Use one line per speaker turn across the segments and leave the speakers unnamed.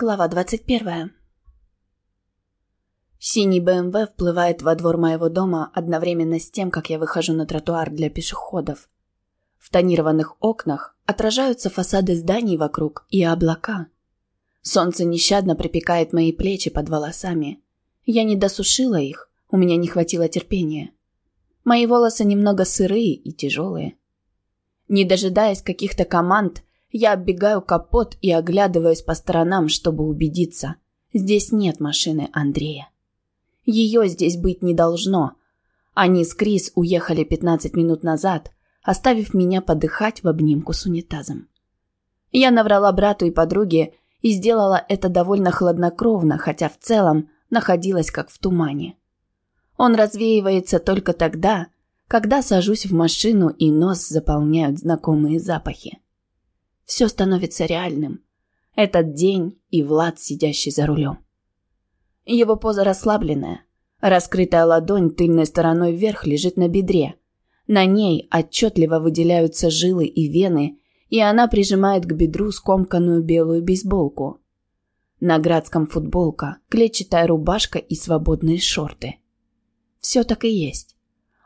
Глава двадцать первая. Синий БМВ вплывает во двор моего дома одновременно с тем, как я выхожу на тротуар для пешеходов. В тонированных окнах отражаются фасады зданий вокруг и облака. Солнце нещадно припекает мои плечи под волосами. Я не досушила их, у меня не хватило терпения. Мои волосы немного сырые и тяжелые. Не дожидаясь каких-то команд, я оббегаю капот и оглядываюсь по сторонам, чтобы убедиться. Здесь нет машины Андрея. Ее здесь быть не должно. Они с Крис уехали 15 минут назад, оставив меня подыхать в обнимку с унитазом. Я наврала брату и подруге и сделала это довольно хладнокровно, хотя в целом находилась как в тумане. Он развеивается только тогда, когда сажусь в машину и нос заполняют знакомые запахи. Все становится реальным. Этот день и Влад, сидящий за рулем. Его поза расслабленная. Раскрытая ладонь тыльной стороной вверх лежит на бедре. На ней отчетливо выделяются жилы и вены, и она прижимает к бедру скомканную белую бейсболку. На Градском футболка, клетчатая рубашка и свободные шорты. Все так и есть.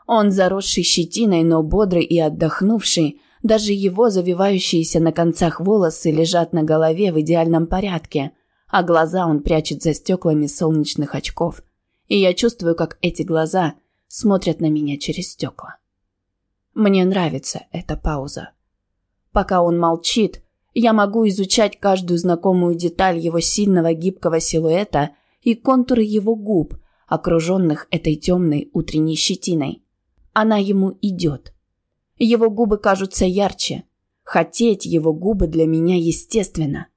Он заросший щетиной, но бодрый и отдохнувший, даже его завивающиеся на концах волосы лежат на голове в идеальном порядке – а глаза он прячет за стеклами солнечных очков. И я чувствую, как эти глаза смотрят на меня через стекла. Мне нравится эта пауза. Пока он молчит, я могу изучать каждую знакомую деталь его сильного гибкого силуэта и контуры его губ, окруженных этой темной утренней щетиной. Она ему идет. Его губы кажутся ярче. Хотеть его губы для меня естественно.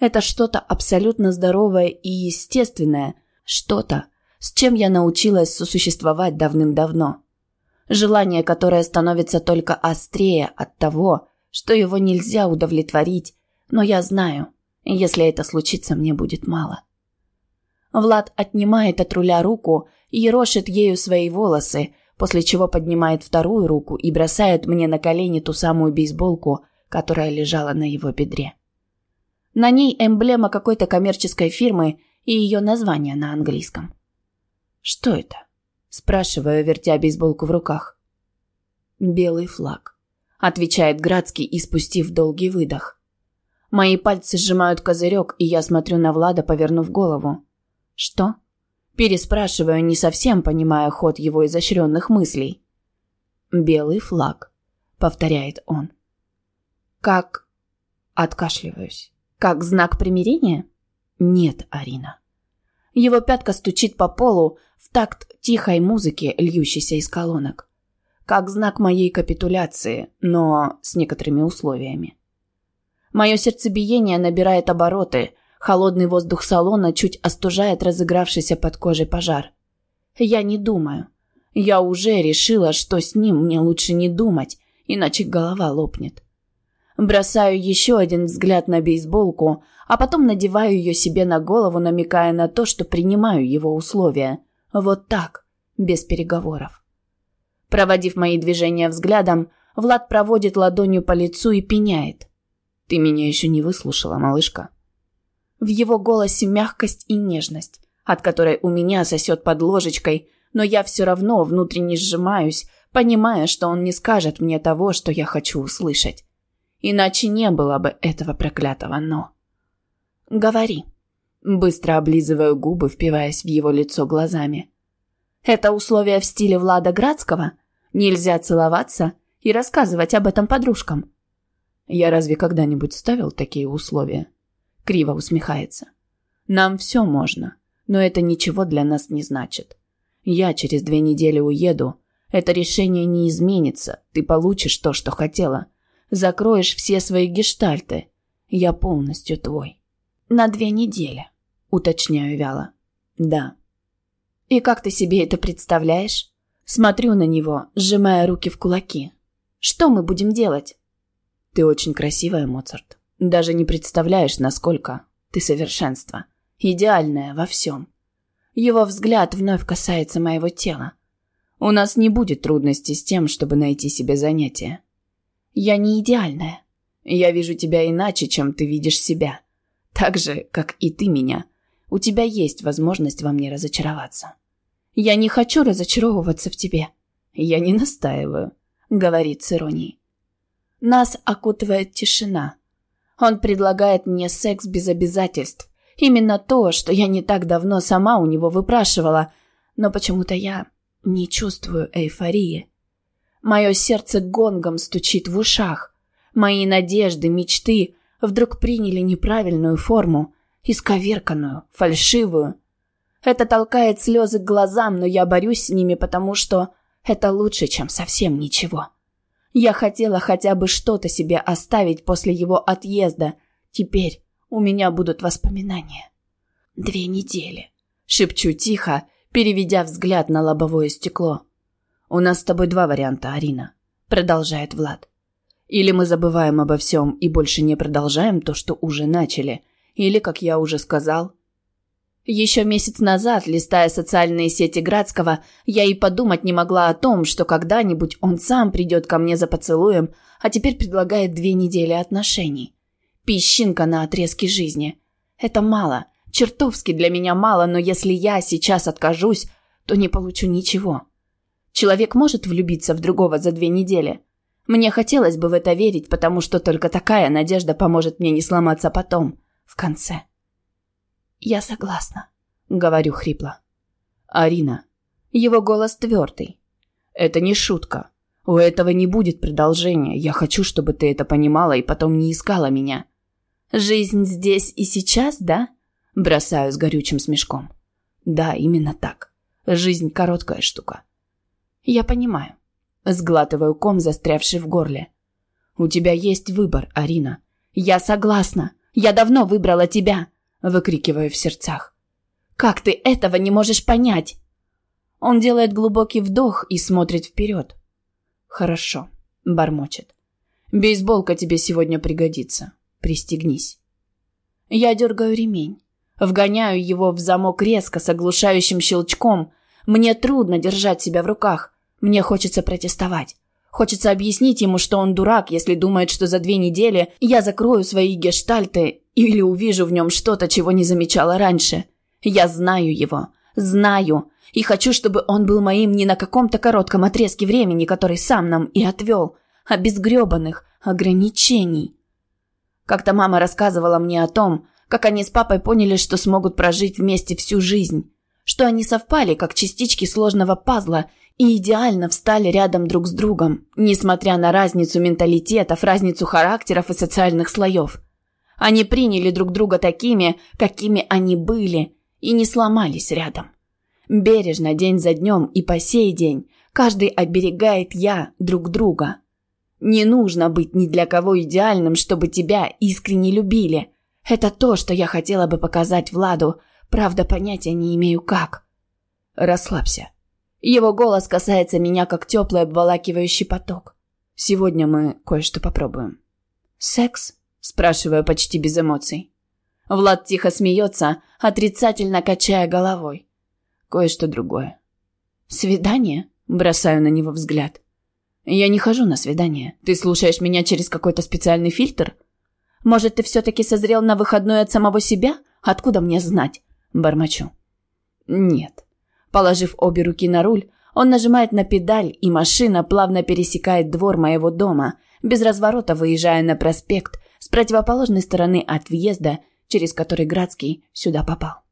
Это что-то абсолютно здоровое и естественное, что-то, с чем я научилась сосуществовать давным-давно. Желание, которое становится только острее от того, что его нельзя удовлетворить, но я знаю, если это случится, мне будет мало. Влад отнимает от руля руку и рошит ею свои волосы, после чего поднимает вторую руку и бросает мне на колени ту самую бейсболку, которая лежала на его бедре. На ней эмблема какой-то коммерческой фирмы и ее название на английском. «Что это?» – спрашиваю, вертя бейсболку в руках. «Белый флаг», – отвечает Градский, испустив долгий выдох. Мои пальцы сжимают козырек, и я смотрю на Влада, повернув голову. «Что?» Переспрашиваю, не совсем понимая ход его изощренных мыслей. «Белый флаг», — повторяет он. «Как...» Откашливаюсь. Как знак примирения? Нет, Арина. Его пятка стучит по полу в такт тихой музыки, льющейся из колонок. Как знак моей капитуляции, но с некоторыми условиями. Мое сердцебиение набирает обороты, холодный воздух салона чуть остужает разыгравшийся под кожей пожар. Я не думаю. Я уже решила, что с ним мне лучше не думать, иначе голова лопнет. Бросаю еще один взгляд на бейсболку, а потом надеваю ее себе на голову, намекая на то, что принимаю его условия. Вот так, без переговоров. Проводив мои движения взглядом, Влад проводит ладонью по лицу и пеняет. «Ты меня еще не выслушала, малышка». В его голосе мягкость и нежность, от которой у меня сосет под ложечкой, но я все равно внутренне сжимаюсь, понимая, что он не скажет мне того, что я хочу услышать. Иначе не было бы этого проклятого «но». «Говори». Быстро облизываю губы, впиваясь в его лицо глазами. «Это условие в стиле Влада Градского? Нельзя целоваться и рассказывать об этом подружкам?» «Я разве когда-нибудь ставил такие условия?» Криво усмехается. «Нам все можно, но это ничего для нас не значит. Я через две недели уеду. Это решение не изменится. Ты получишь то, что хотела закроешь все свои гештальты. Я полностью твой. На две недели, уточняю вяло. Да. И как ты себе это представляешь? Смотрю на него, сжимая руки в кулаки. Что мы будем делать? Ты очень красивая, Моцарт. Даже не представляешь, насколько ты совершенство. Идеальная во всем. Его взгляд вновь касается моего тела. У нас не будет трудностей с тем, чтобы найти себе занятие. Я не идеальная. Я вижу тебя иначе, чем ты видишь себя. Так же, как и ты меня, у тебя есть возможность во мне разочароваться. Я не хочу разочаровываться в тебе. Я не настаиваю, говорит с иронией. Нас окутывает тишина. Он предлагает мне секс без обязательств. Именно то, что я не так давно сама у него выпрашивала, но почему-то я не чувствую эйфории. Мое сердце гонгом стучит в ушах. Мои надежды, мечты вдруг приняли неправильную форму, исковерканную, фальшивую. Это толкает слезы к глазам, но я борюсь с ними, потому что это лучше, чем совсем ничего. Я хотела хотя бы что-то себе оставить после его отъезда. Теперь у меня будут воспоминания. Две недели. Шепчу тихо, переведя взгляд на лобовое стекло. «У нас с тобой два варианта, Арина», — продолжает Влад. «Или мы забываем обо всем и больше не продолжаем то, что уже начали, или, как я уже сказал, еще месяц назад, листая социальные сети Градского, я и подумать не могла о том, что когда-нибудь он сам придет ко мне за поцелуем, а теперь предлагает две недели отношений. Песчинка на отрезке жизни. Это мало, чертовски для меня мало, но если я сейчас откажусь, то не получу ничего. Человек может влюбиться в другого за две недели. Мне хотелось бы в это верить, потому что только такая надежда поможет мне не сломаться потом, в конце. «Я согласна», — говорю хрипло. «Арина». Его голос твердый. «Это не шутка. У этого не будет продолжения. Я хочу, чтобы ты это понимала и потом не искала меня». «Жизнь здесь и сейчас, да?» Бросаю с горючим смешком. «Да, именно так. Жизнь – короткая штука». «Я понимаю». Сглатываю ком, застрявший в горле. «У тебя есть выбор, Арина». «Я согласна. Я давно выбрала тебя выкрикиваю в сердцах. «Как ты этого не можешь понять?» Он делает глубокий вдох и смотрит вперед. «Хорошо», — бормочет. «Бейсболка тебе сегодня пригодится. Пристегнись». Я дергаю ремень. Вгоняю его в замок резко, с оглушающим щелчком. Мне трудно держать себя в руках. Мне хочется протестовать. Хочется объяснить ему, что он дурак, если думает, что за две недели я закрою свои гештальты или увижу в нем что-то, чего не замечала раньше. Я знаю его. Знаю. И хочу, чтобы он был моим не на каком-то коротком отрезке времени, который сам нам и отвел, а без гребаных ограничений. Как-то мама рассказывала мне о том, как они с папой поняли, что смогут прожить вместе всю жизнь. Что они совпали, как частички сложного пазла, и идеально встали рядом друг с другом, несмотря на разницу менталитетов, разницу характеров и социальных слоев. Они приняли друг друга такими, какими они были, и не сломались рядом. Бережно день за днем и по сей день каждый оберегает я друг друга. Не нужно быть ни для кого идеальным, чтобы тебя искренне любили. Это то, что я хотела бы показать Владу, правда понятия не имею как. Расслабься. Его голос касается меня, как теплый обволакивающий поток. Сегодня мы кое-что попробуем. «Секс?» – спрашиваю почти без эмоций. Влад тихо смеется, отрицательно качая головой. Кое-что другое. «Свидание?» – бросаю на него взгляд. «Я не хожу на свидание. Ты слушаешь меня через какой-то специальный фильтр? Может, ты все-таки созрел на выходной от самого себя? Откуда мне знать?» – бормочу. «Нет. Положив обе руки на руль, он нажимает на педаль, и машина плавно пересекает двор моего дома, без разворота выезжая на проспект противоположной стороны от въезда, через который Градский сюда попал.